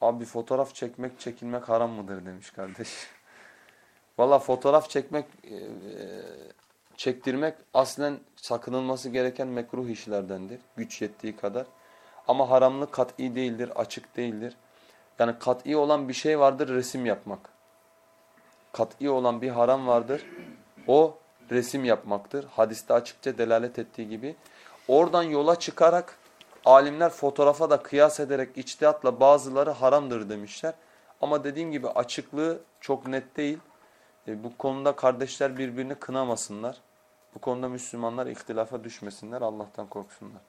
Abi fotoğraf çekmek, çekilmek haram mıdır demiş kardeş. Valla fotoğraf çekmek, e, e, çektirmek aslen sakınılması gereken mekruh işlerdendir. Güç yettiği kadar. Ama haramlık kat'i değildir, açık değildir. Yani kat'i olan bir şey vardır resim yapmak. Kat'i olan bir haram vardır. O resim yapmaktır. Hadiste açıkça delalet ettiği gibi. Oradan yola çıkarak alimler fotoğrafa da kıyas ederek içtihatla bazıları haramdır demişler. Ama dediğim gibi açıklığı çok net değil. E, bu konuda kardeşler birbirini kınamasınlar. Bu konuda Müslümanlar ihtilafa düşmesinler, Allah'tan korksunlar.